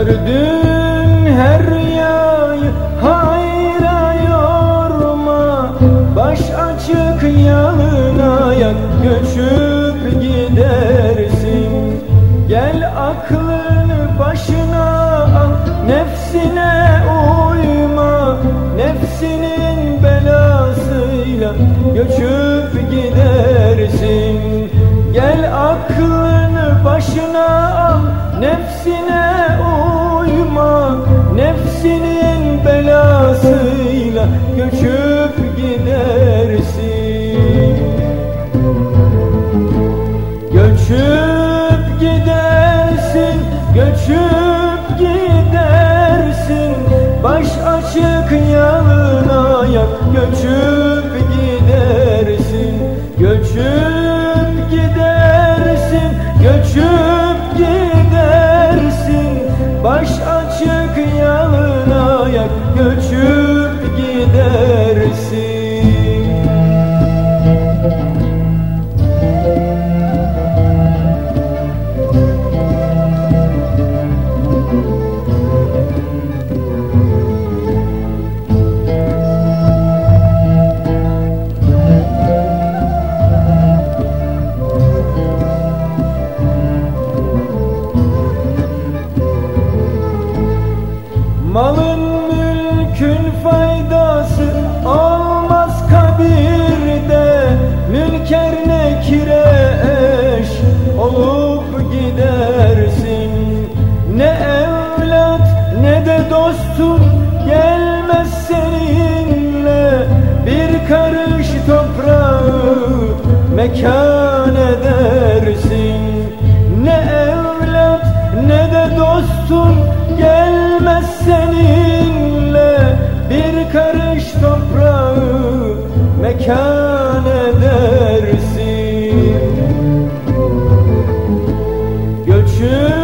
Gördün her yayı hayra yorma Baş açık yalın ayak göçüp gidersin. Gel aklını başına al nefsine uyma. Nefsinin belasıyla göçüp gidersin. Gel aklını başına al nefsine uyma. Nefsinin belasıyla göçüp gidersin. Göçüp gidersin, göçüp gidersin. Baş açık yalın ayak göçüp gidersin. Göçüp gidersin, göçüp gidersin. Baş göçüp dostun gelmez seninle Bir karış toprağı. Mekan edersin. Ne evlat ne de dostun gelmez seninle Bir karış toprağı. Mekan edersin. Göçüp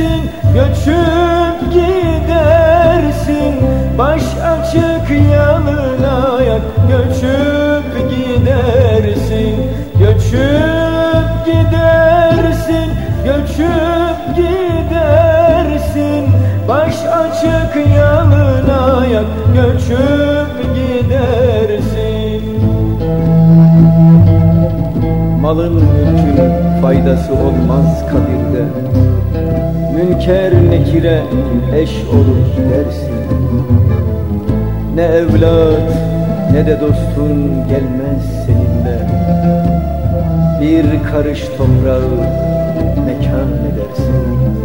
gidersin, göçüp gidersin. Baş açık yalın ayak göçüp gidersin. Göçüp gidersin, göçüp gidersin. Baş açık yalın ayak göçüp gidersin. Malın mülkün faydası olmaz kabirde Münker nekire eş olup gidersin Ne evlat ne de dostun gelmez seninle. Bir karış toprağı Mekan edersin